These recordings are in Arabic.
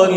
صراط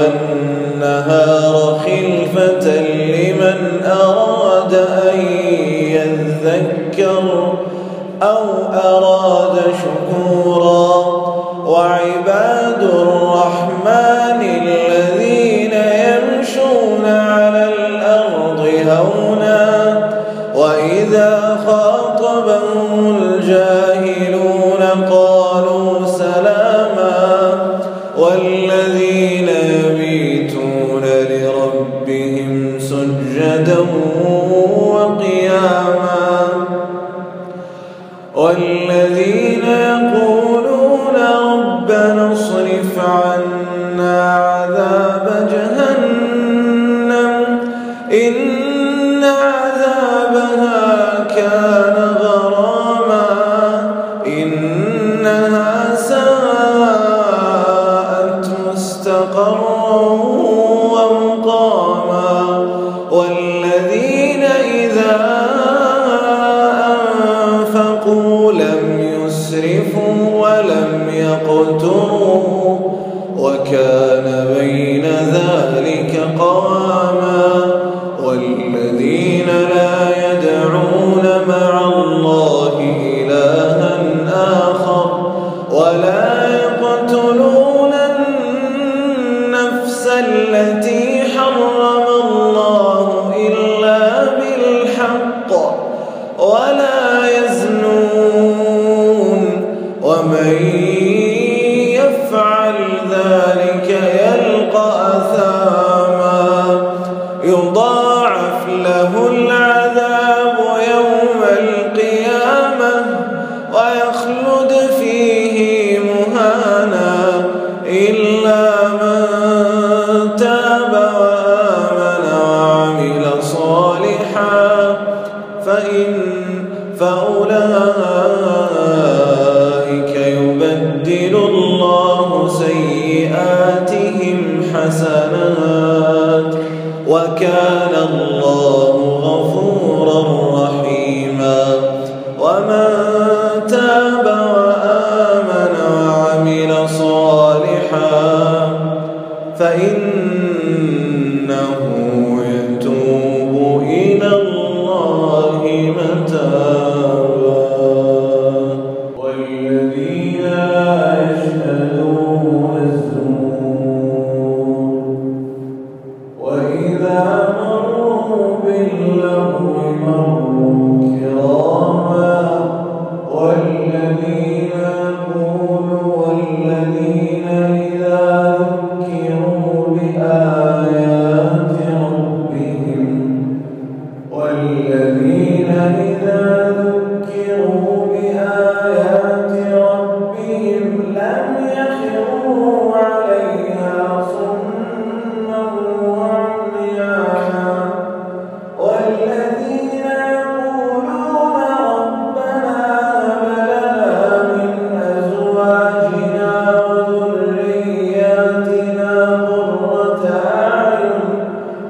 والنهار خلفة لمن أراد أن يذكر أو أراد شكورا وعباد الرحمن الذين يمشون على الأرض هونا وإذا لربهم سجدا وكان بين ذلك قواما والذين لا يدعون مع الله إلها آخر ولا يقتلون النفس التي حرم الله إلا بالحق ولا يزنون ومن فأولئك يبدل الله سيئاتهم حسنات. وكان الله غفورا رحيما. ومن تاب وآمن وعمل صالحا فإنه uh,